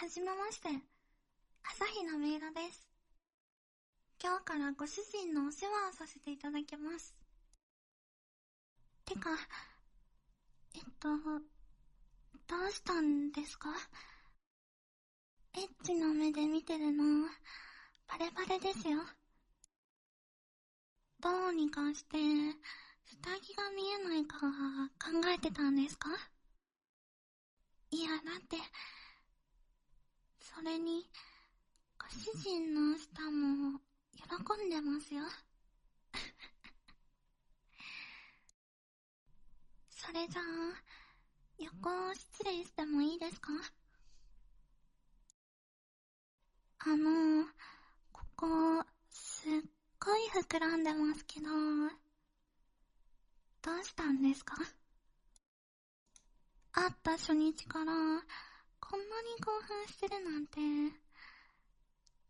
はじめまして。朝日のメイドです。今日からご主人のお世話をさせていただきます。てか、えっと、どうしたんですか？エッチな目で見てるの、バレバレですよ。どうにかして、下着が見えないか考えてたんですか？いや、だって、それに、ご主人の舌も喜んでますよ。それじゃあ、横失礼してもいいですか？あの、ここ、すっごい膨らんでますけど、どうしたんですか？会った初日から、こんなに興奮してるなんて、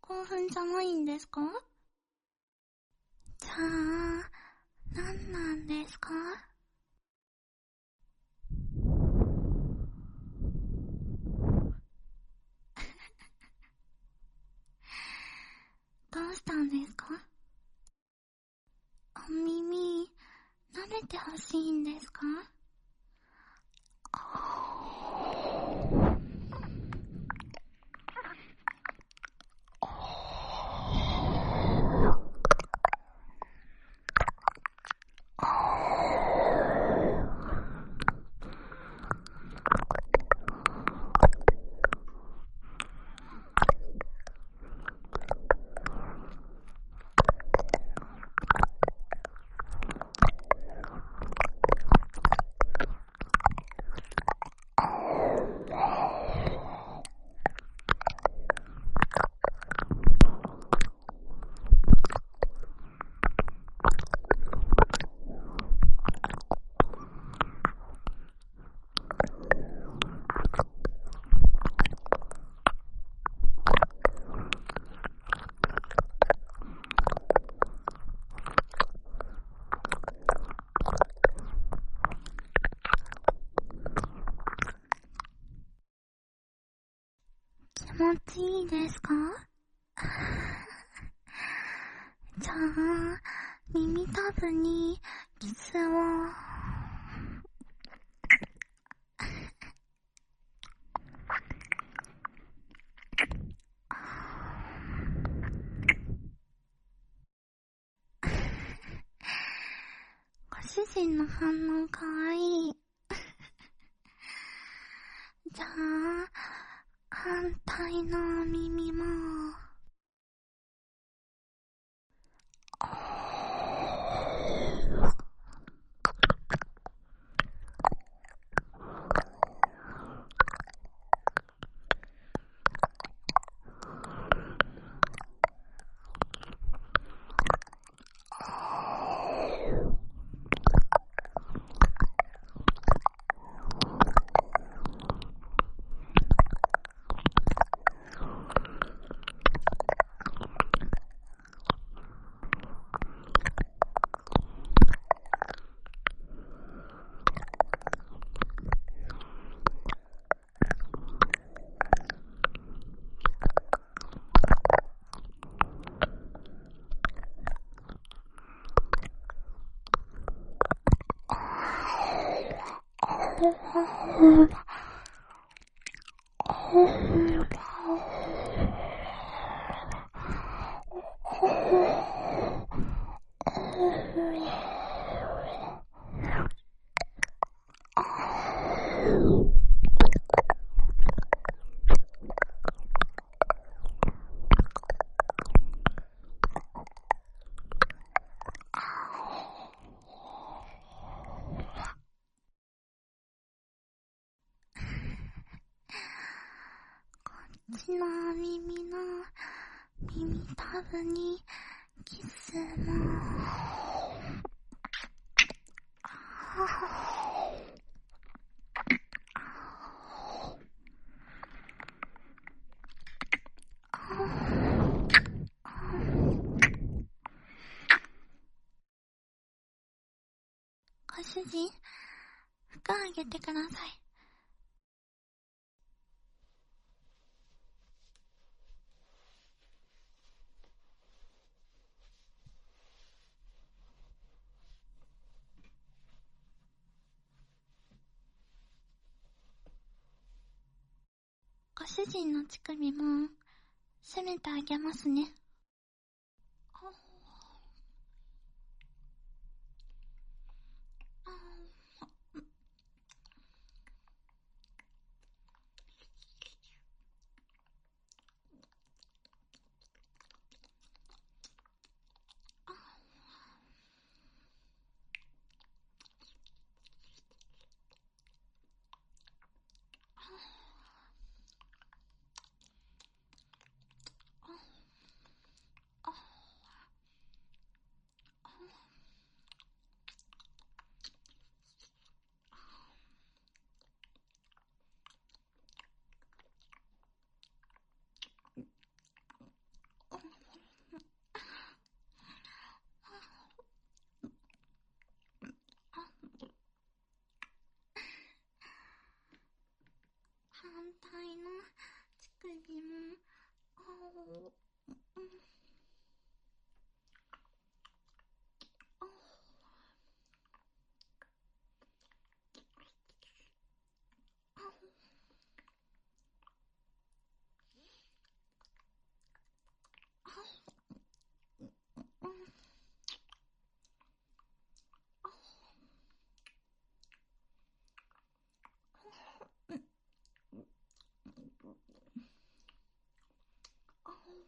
興奮じゃないんですか？じゃあ、何なんですか？どうしたんですか？お耳、舐めてほしいんですか？持ちいいですか？じゃあ、耳たぶにキスを。ご主人の反応かわいい。じゃあ、反対の耳も。こちの耳の耳たぶにキスも。ご主人、服あげてください。主人の乳首も、攻めてあげますね。ああ反対の乳首も、あお、う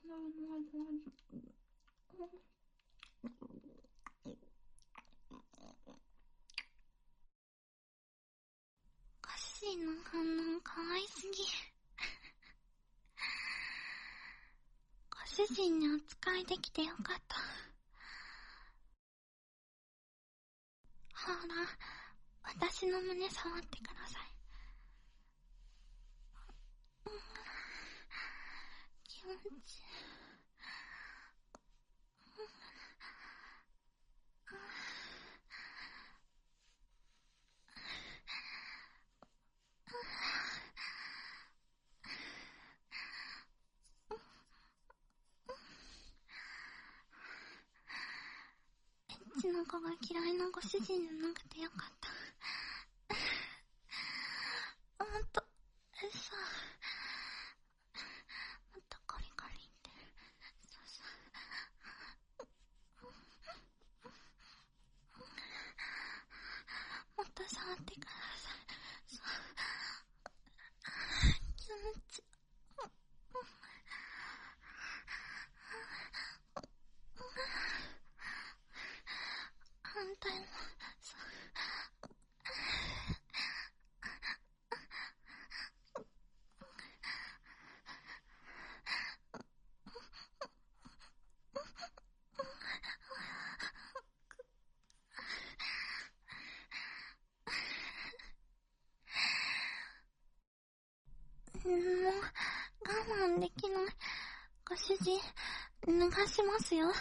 ご主人の反応かわいすぎ。ご主人にお使いできてよかった。ほら、私の胸触ってください。うん気持 ちいい。エッチな子が嫌いなご主人じゃなくてよかった。ほんと、さ、もっとコリコリって。そうそう。もっと触ってください。そう。気持ちいい。反対も、そう。もう、我慢できない。ご主人、脱がしますよ。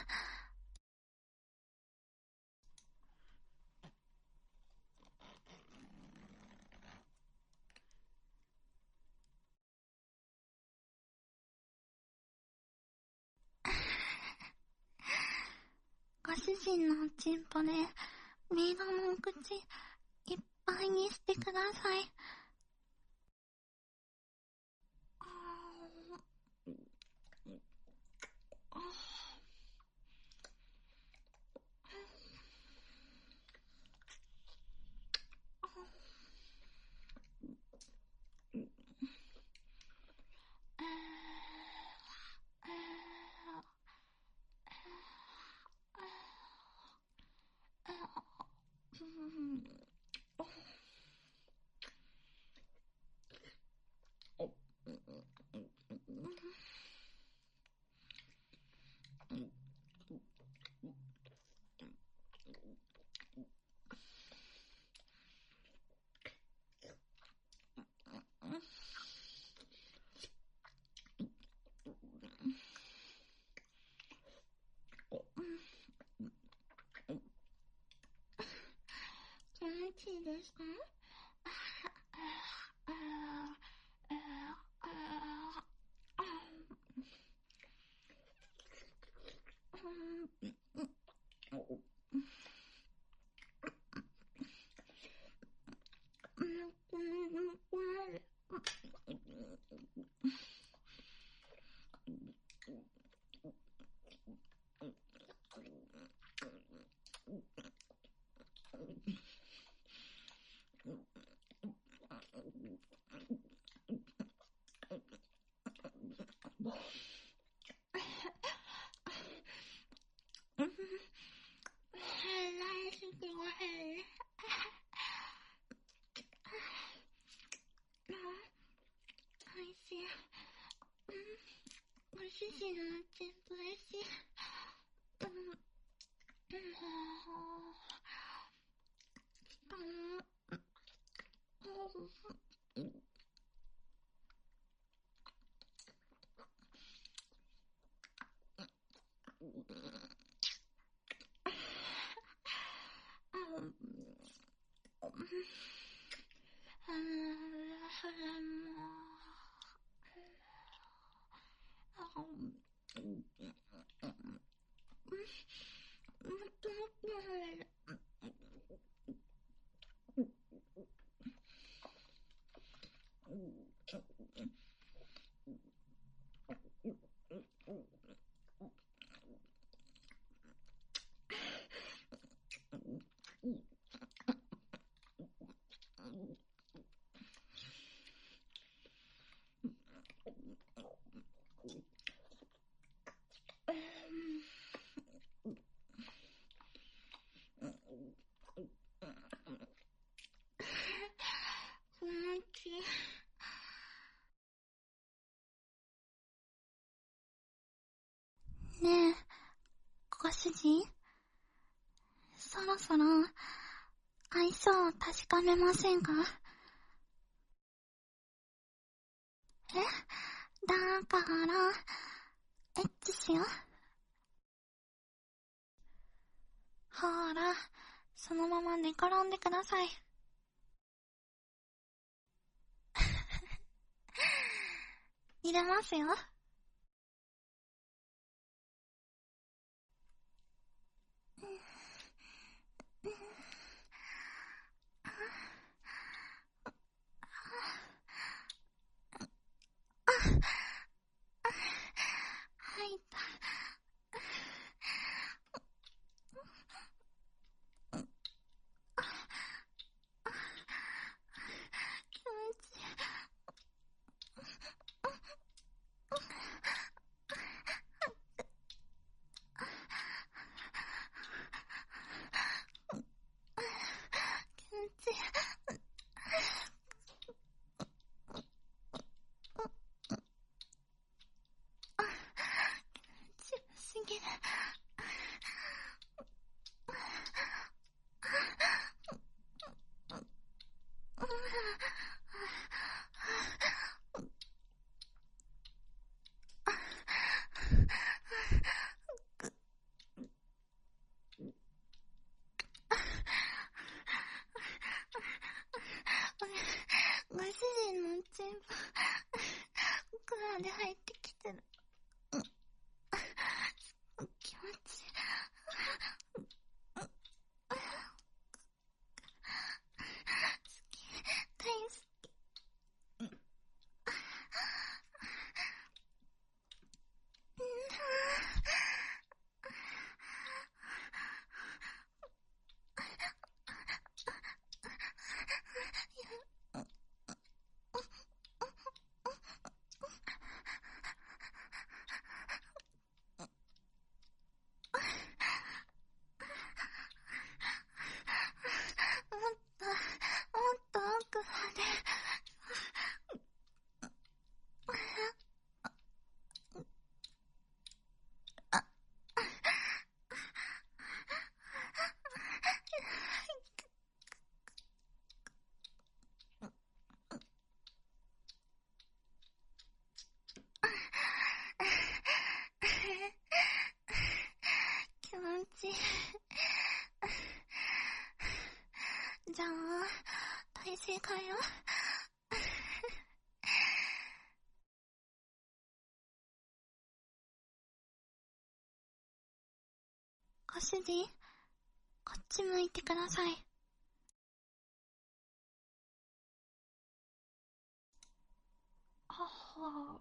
ですかうん。うん。ねえ、ご主人そろそろ、相性を確かめませんか？え？だから、エッチしよう。ほーら、そのまま寝転んでください。入れますよ。正解よ。ご主人、こっち向いてください。ははあ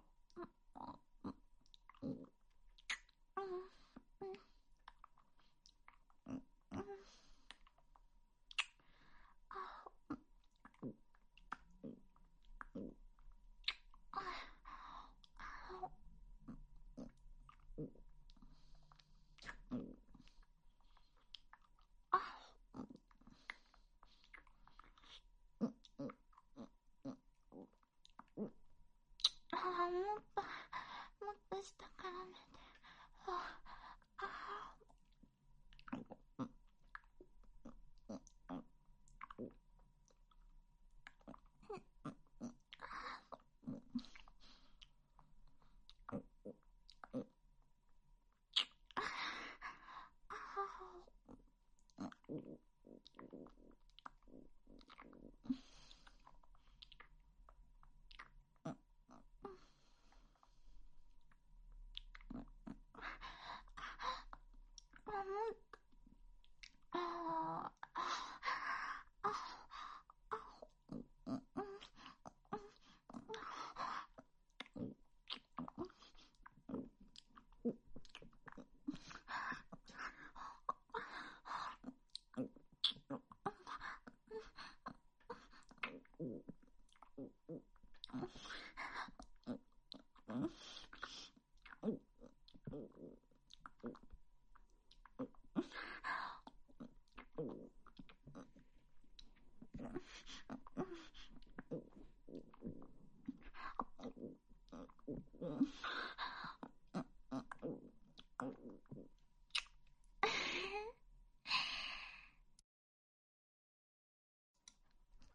と、したからねで。あ、あ、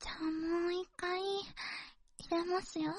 じゃあもう一回、入れますよ。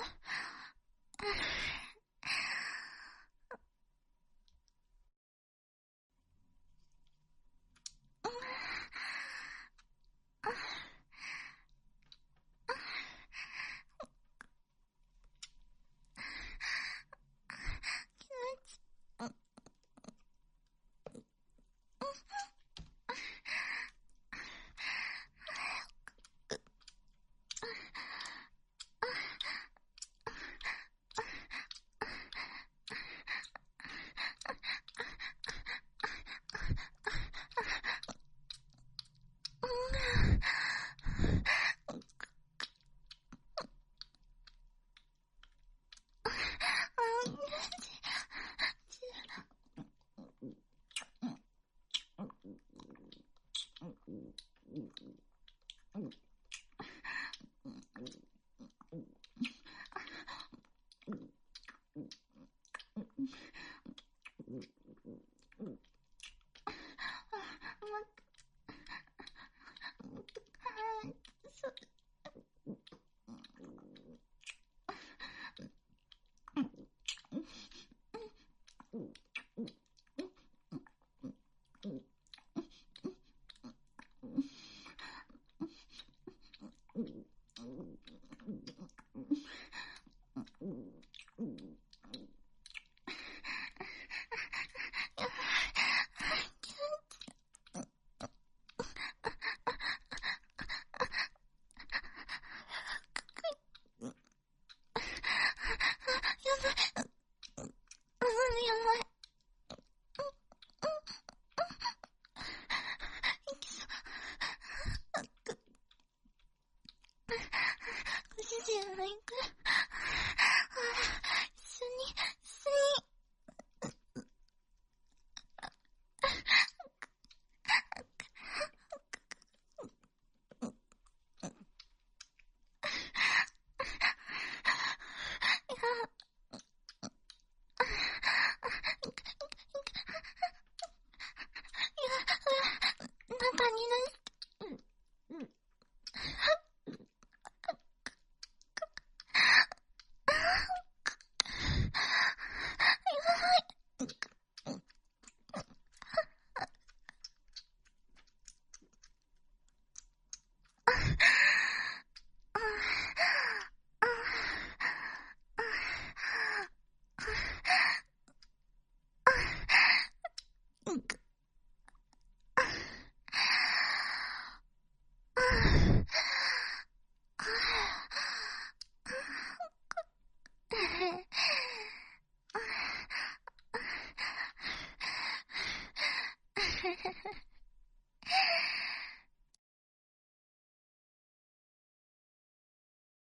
ないく。